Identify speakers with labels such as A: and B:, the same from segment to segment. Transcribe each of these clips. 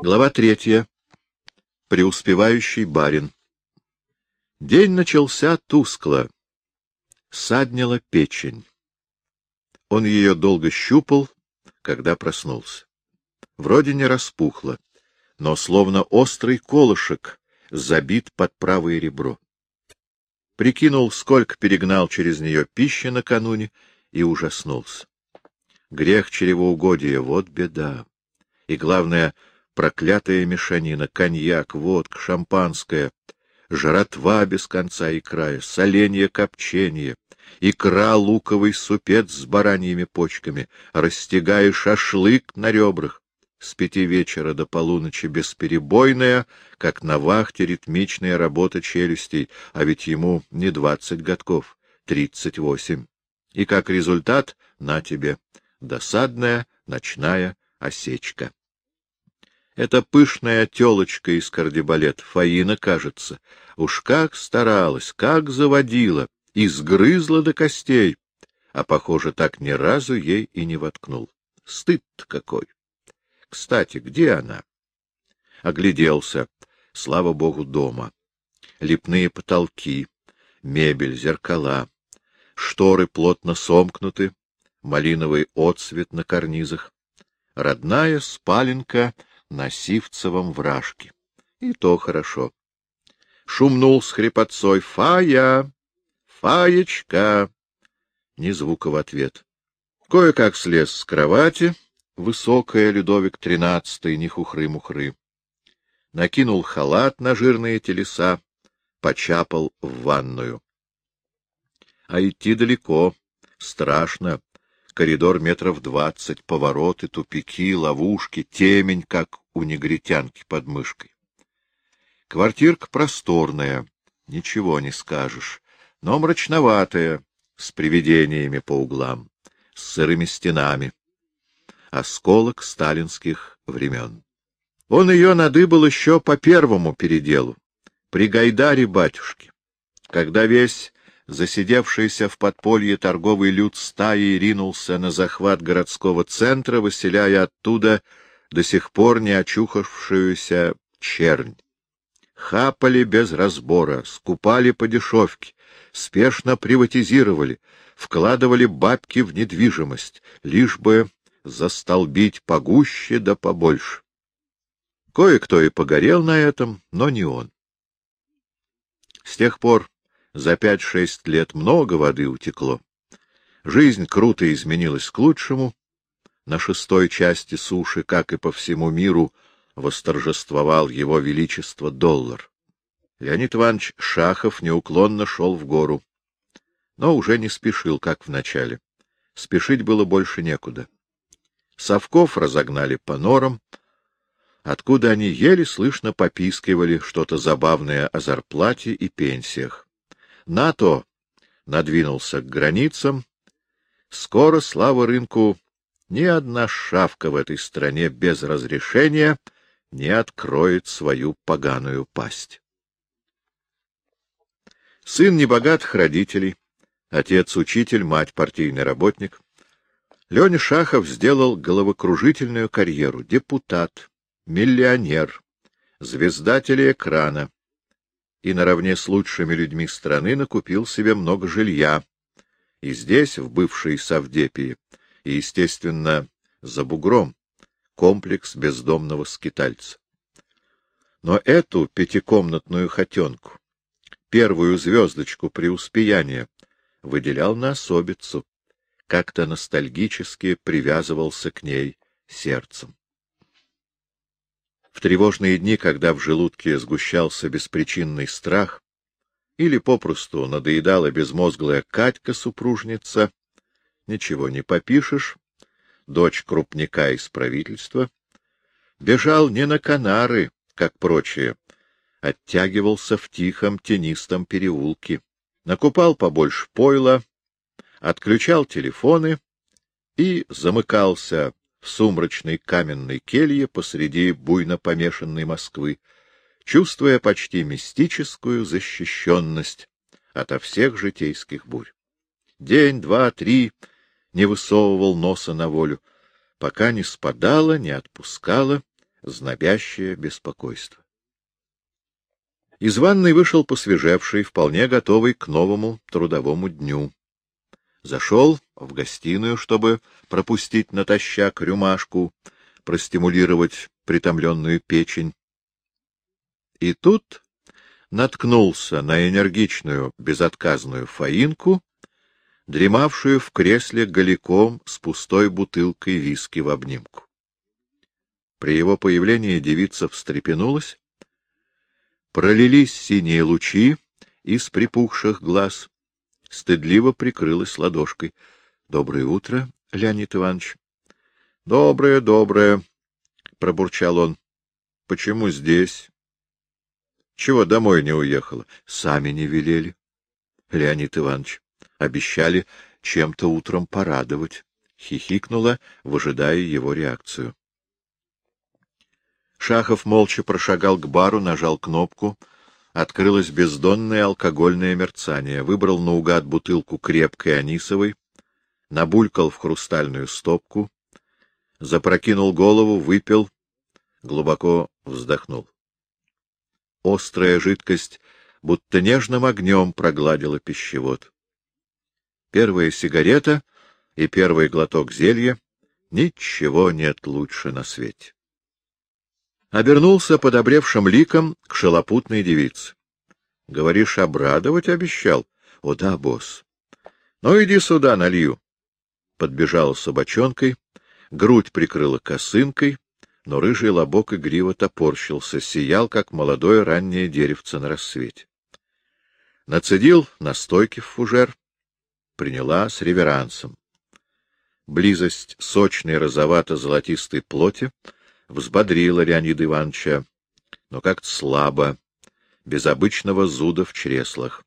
A: Глава третья. Преуспевающий барин. День начался тускло. Саднила печень. Он ее долго щупал, когда проснулся. Вроде не распухло, но словно острый колышек забит под правое ребро. Прикинул, сколько перегнал через нее пищи накануне, и ужаснулся. Грех чревоугодия — вот беда. И главное — проклятая мешанина, коньяк, водка, шампанское, жратва без конца и края, соленье, копчение, икра, луковый супец с бараньими почками, растягая шашлык на ребрах, с пяти вечера до полуночи бесперебойная, как на вахте ритмичная работа челюстей, а ведь ему не двадцать годков, тридцать восемь. И как результат — на тебе, досадная ночная осечка. Эта пышная телочка из кардебалет, Фаина, кажется, уж как старалась, как заводила, и сгрызла до костей, а, похоже, так ни разу ей и не воткнул. стыд какой! Кстати, где она? Огляделся. Слава богу, дома. Лепные потолки, мебель, зеркала, шторы плотно сомкнуты, малиновый отсвет на карнизах. Родная спаленка на сивцевом вражке. И то хорошо. Шумнул с хрипотцой «Фая! Фаечка!» Ни звука в ответ. Кое-как слез с кровати, высокая Людовик тринадцатый, не хухры-мухры. Накинул халат на жирные телеса, почапал в ванную. А идти далеко, страшно, коридор метров двадцать, повороты, тупики, ловушки, темень, как у негритянки под мышкой. Квартирка просторная, ничего не скажешь, но мрачноватая, с привидениями по углам, с сырыми стенами. Осколок сталинских времен. Он ее надыбал еще по первому переделу, при Гайдаре батюшке, когда весь засидевшийся в подполье торговый люд стаи ринулся на захват городского центра, выселяя оттуда до сих пор не очухавшуюся чернь. Хапали без разбора, скупали по дешевке, спешно приватизировали, вкладывали бабки в недвижимость, лишь бы застолбить погуще да побольше. Кое-кто и погорел на этом, но не он. С тех пор за пять-шесть лет много воды утекло. Жизнь круто изменилась к лучшему. На шестой части суши, как и по всему миру, восторжествовал его величество доллар. Леонид Иванович Шахов неуклонно шел в гору, но уже не спешил, как в начале. Спешить было больше некуда. Совков разогнали по норам, откуда они еле слышно попискивали что-то забавное о зарплате и пенсиях. НАТО надвинулся к границам. Скоро, слава рынку, ни одна шавка в этой стране без разрешения не откроет свою поганую пасть. Сын небогатых родителей, отец учитель, мать партийный работник. Леня Шахов сделал головокружительную карьеру, депутат, миллионер, звезда телеэкрана, и наравне с лучшими людьми страны накупил себе много жилья. И здесь, в бывшей Савдепии, и, естественно, за бугром, комплекс бездомного скитальца. Но эту пятикомнатную хотенку, первую звездочку преуспеяния, выделял на особицу, как-то ностальгически привязывался к ней сердцем. В тревожные дни, когда в желудке сгущался беспричинный страх, или попросту надоедала безмозглая Катька-супружница, ничего не попишешь, дочь крупника из правительства, бежал не на Канары, как прочие, оттягивался в тихом тенистом переулке, накупал побольше пойла, отключал телефоны и замыкался в сумрачной каменной келье посреди буйно помешанной Москвы, чувствуя почти мистическую защищенность ото всех житейских бурь. День, два, три не высовывал носа на волю, пока не спадала, не отпускала знобящее беспокойство. Из ванной вышел посвежевший, вполне готовый к новому трудовому дню. Зашел в гостиную, чтобы пропустить натощак рюмашку, простимулировать притомленную печень. И тут наткнулся на энергичную, безотказную фаинку, дремавшую в кресле голиком с пустой бутылкой виски в обнимку. При его появлении девица встрепенулась, пролились синие лучи из припухших глаз, стыдливо прикрылась ладошкой. — Доброе утро, Леонид Иванович. — Доброе, доброе, — пробурчал он. — Почему здесь? — Чего домой не уехала? — Сами не велели. Леонид Иванович. Обещали чем-то утром порадовать. Хихикнула, выжидая его реакцию. Шахов молча прошагал к бару, нажал кнопку. Открылось бездонное алкогольное мерцание. Выбрал наугад бутылку крепкой анисовой, набулькал в хрустальную стопку, запрокинул голову, выпил, глубоко вздохнул. Острая жидкость будто нежным огнем прогладила пищевод. Первая сигарета и первый глоток зелья — ничего нет лучше на свете обернулся подобревшим ликом к шалопутной девице. — Говоришь, обрадовать обещал? — О да, босс. — Ну, иди сюда, налью. Подбежала собачонкой, грудь прикрыла косынкой, но рыжий лобок игриво топорщился, сиял, как молодое раннее деревце на рассвете. Нацедил настойки в фужер, приняла с реверансом. Близость сочной розовато-золотистой плоти — взбодрила Леонида Ивановича, но как-то слабо, без обычного зуда в чреслах.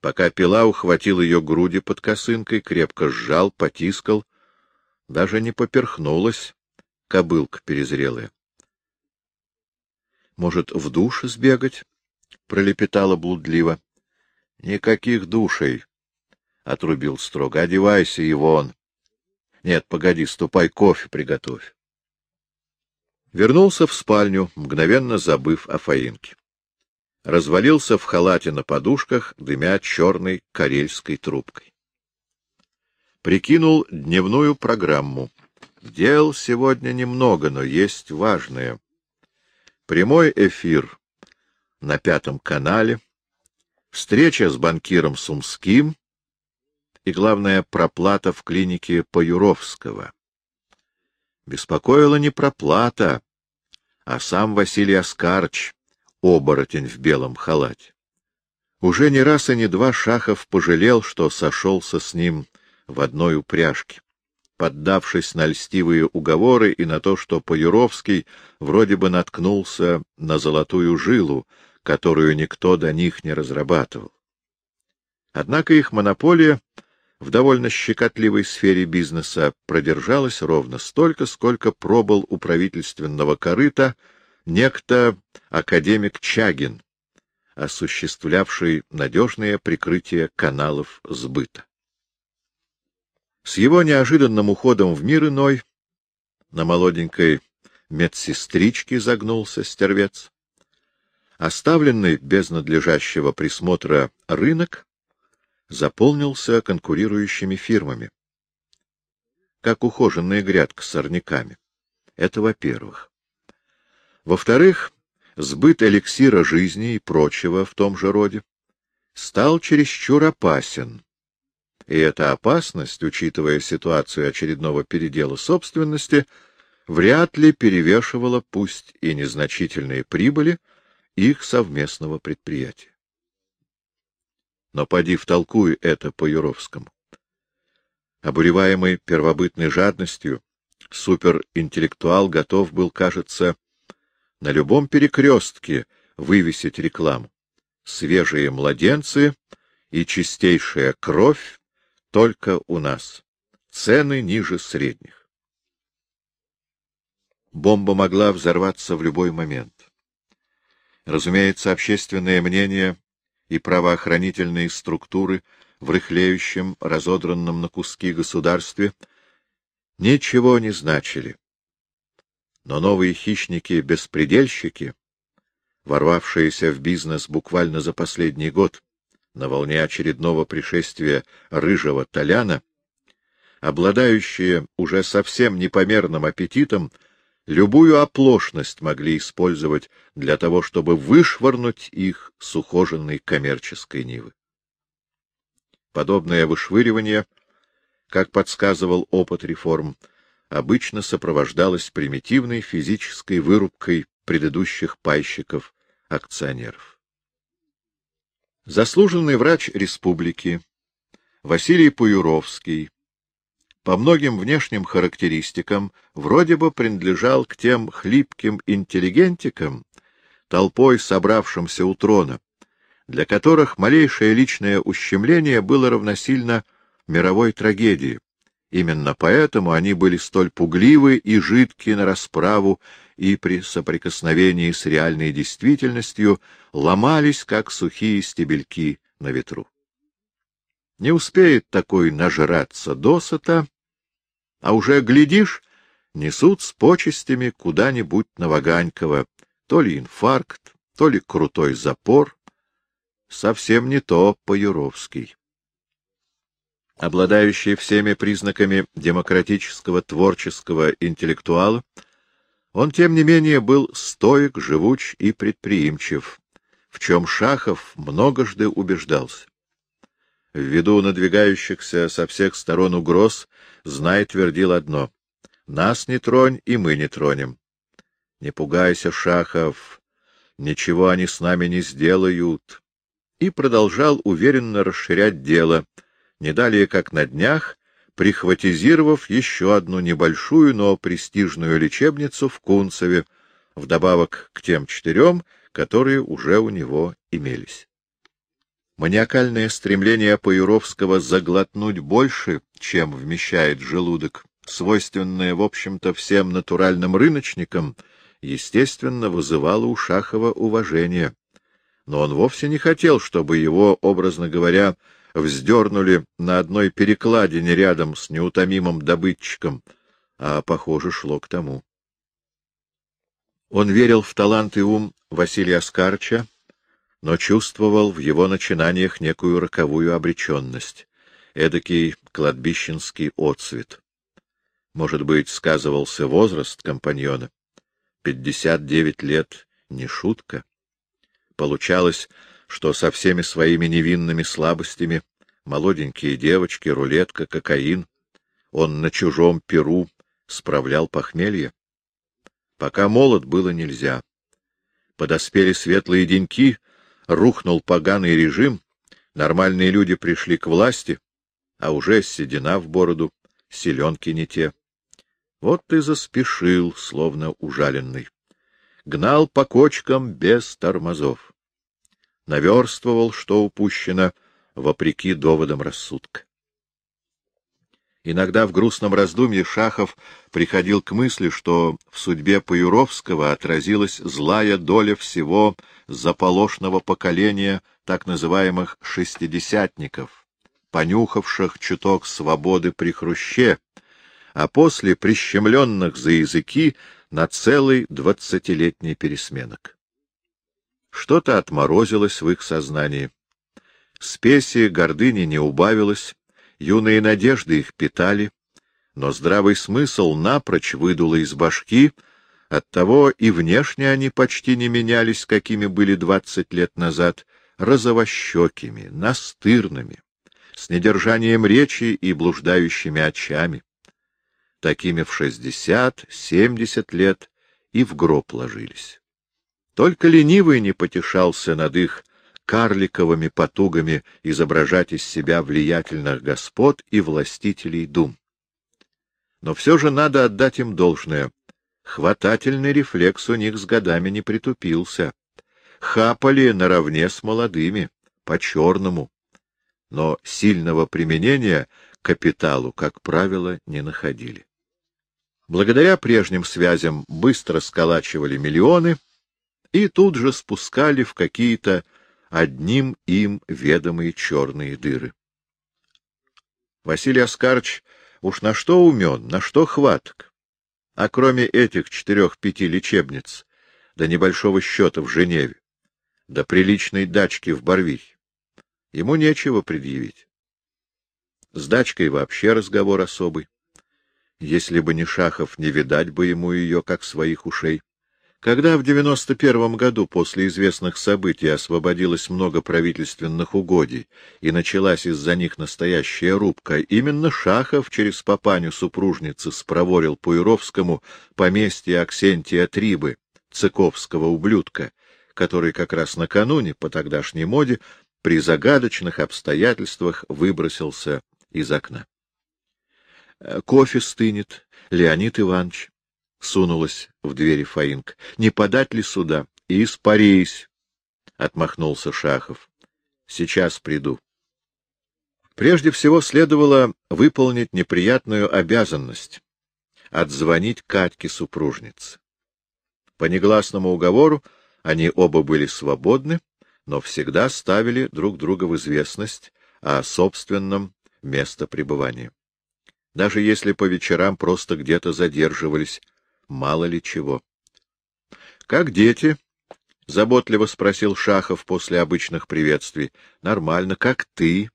A: Пока пила, ухватил ее груди под косынкой, крепко сжал, потискал, даже не поперхнулась, кобылка перезрелая. — Может, в душ сбегать? — пролепетала блудливо. — Никаких душей, — отрубил строго. — Одевайся и вон. — Нет, погоди, ступай, кофе приготовь. Вернулся в спальню, мгновенно забыв о Фаинке. Развалился в халате на подушках, дымя черной карельской трубкой. Прикинул дневную программу. Дел сегодня немного, но есть важное. Прямой эфир на Пятом канале, встреча с банкиром Сумским и, главное, проплата в клинике Паюровского. Беспокоила не проплата, а сам Василий Оскарч, оборотень в белом халате. Уже не раз и не два Шахов пожалел, что сошелся с ним в одной упряжке, поддавшись на льстивые уговоры и на то, что Паюровский вроде бы наткнулся на золотую жилу, которую никто до них не разрабатывал. Однако их монополия в довольно щекотливой сфере бизнеса продержалась ровно столько, сколько пробыл у правительственного корыта некто академик Чагин, осуществлявший надежное прикрытие каналов сбыта. С его неожиданным уходом в мир иной на молоденькой медсестричке загнулся стервец. Оставленный без надлежащего присмотра рынок заполнился конкурирующими фирмами. Как ухоженная грядка с сорняками. Это во-первых. Во-вторых, сбыт эликсира жизни и прочего в том же роде стал чересчур опасен. И эта опасность, учитывая ситуацию очередного передела собственности, вряд ли перевешивала, пусть и незначительные прибыли, их совместного предприятия но поди втолкуй это по Юровскому. Обуреваемый первобытной жадностью, суперинтеллектуал готов был, кажется, на любом перекрестке вывесить рекламу. Свежие младенцы и чистейшая кровь только у нас. Цены ниже средних. Бомба могла взорваться в любой момент. Разумеется, общественное мнение и правоохранительные структуры в рыхлеющем, разодранном на куски государстве ничего не значили. Но новые хищники-беспредельщики, ворвавшиеся в бизнес буквально за последний год, на волне очередного пришествия рыжего Толяна, обладающие уже совсем непомерным аппетитом, любую оплошность могли использовать для того, чтобы вышвырнуть их с ухоженной коммерческой нивы. Подобное вышвыривание, как подсказывал опыт реформ, обычно сопровождалось примитивной физической вырубкой предыдущих пайщиков-акционеров. Заслуженный врач республики Василий Пуюровский по многим внешним характеристикам вроде бы принадлежал к тем хлипким интеллигентикам, толпой собравшимся у трона, для которых малейшее личное ущемление было равносильно мировой трагедии. Именно поэтому они были столь пугливы и жидки на расправу и при соприкосновении с реальной действительностью ломались, как сухие стебельки на ветру. Не успеет такой нажраться досыта, а уже, глядишь, несут с почестями куда-нибудь на Ваганькова, то ли инфаркт, то ли крутой запор. Совсем не то по-юровский. Обладающий всеми признаками демократического творческого интеллектуала, он, тем не менее, был стоек, живуч и предприимчив, в чем Шахов многожды убеждался. Ввиду надвигающихся со всех сторон угроз, знай твердил одно — нас не тронь, и мы не тронем. Не пугайся, Шахов, ничего они с нами не сделают. И продолжал уверенно расширять дело, не далее как на днях, прихватизировав еще одну небольшую, но престижную лечебницу в Кунцеве, вдобавок к тем четырем, которые уже у него имелись. Маниакальное стремление Паюровского заглотнуть больше, чем вмещает желудок, свойственное, в общем-то, всем натуральным рыночникам, естественно, вызывало у Шахова уважение. Но он вовсе не хотел, чтобы его, образно говоря, вздернули на одной перекладине рядом с неутомимым добытчиком, а, похоже, шло к тому. Он верил в талант и ум Василия Оскарча, но чувствовал в его начинаниях некую роковую обреченность, эдакий кладбищенский отцвет. Может быть, сказывался возраст компаньона. Пятьдесят девять лет — не шутка. Получалось, что со всеми своими невинными слабостями — молоденькие девочки, рулетка, кокаин — он на чужом перу справлял похмелье. Пока молод было нельзя. Подоспели светлые деньки, рухнул поганый режим, нормальные люди пришли к власти, а уже седина в бороду, селенки не те. Вот ты заспешил, словно ужаленный. Гнал по кочкам без тормозов. Наверстывал, что упущено, вопреки доводам рассудка. Иногда в грустном раздумье Шахов приходил к мысли, что в судьбе Паюровского отразилась злая доля всего заполошного поколения так называемых «шестидесятников», понюхавших чуток свободы при Хруще, а после прищемленных за языки на целый двадцатилетний пересменок. Что-то отморозилось в их сознании. Спеси гордыни не убавилось, юные надежды их питали, но здравый смысл напрочь выдуло из башки, оттого и внешне они почти не менялись, какими были двадцать лет назад, розовощекими, настырными, с недержанием речи и блуждающими очами. Такими в шестьдесят, семьдесят лет и в гроб ложились. Только ленивый не потешался над их карликовыми потугами изображать из себя влиятельных господ и властителей дум. Но все же надо отдать им должное. Хватательный рефлекс у них с годами не притупился. Хапали наравне с молодыми, по-черному. Но сильного применения капиталу, как правило, не находили. Благодаря прежним связям быстро сколачивали миллионы и тут же спускали в какие-то одним им ведомые черные дыры. Василий Оскарч уж на что умен, на что хваток. А кроме этих четырех-пяти лечебниц, до небольшого счета в Женеве, до приличной дачки в Барвихе, ему нечего предъявить. С дачкой вообще разговор особый. Если бы не Шахов, не видать бы ему ее, как своих ушей. Когда в девяносто первом году после известных событий освободилось много правительственных угодий и началась из-за них настоящая рубка, именно Шахов через папаню супружницы спроворил Пуеровскому поместье Аксентия Трибы, цыковского ублюдка, который как раз накануне, по тогдашней моде, при загадочных обстоятельствах выбросился из окна. Кофе стынет, Леонид Иванович. — сунулась в двери Фаинка. — Не подать ли сюда? — Испарись! — отмахнулся Шахов. — Сейчас приду. Прежде всего следовало выполнить неприятную обязанность — отзвонить Катьке супружнице. По негласному уговору они оба были свободны, но всегда ставили друг друга в известность о собственном местопребывании. Даже если по вечерам просто где-то задерживались, мало ли чего. — Как дети? — заботливо спросил Шахов после обычных приветствий. — Нормально. Как ты?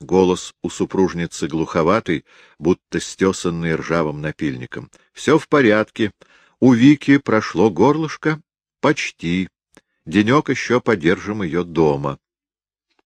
A: Голос у супружницы глуховатый, будто стесанный ржавым напильником. — Все в порядке. У Вики прошло горлышко? — Почти. Денек еще подержим ее дома.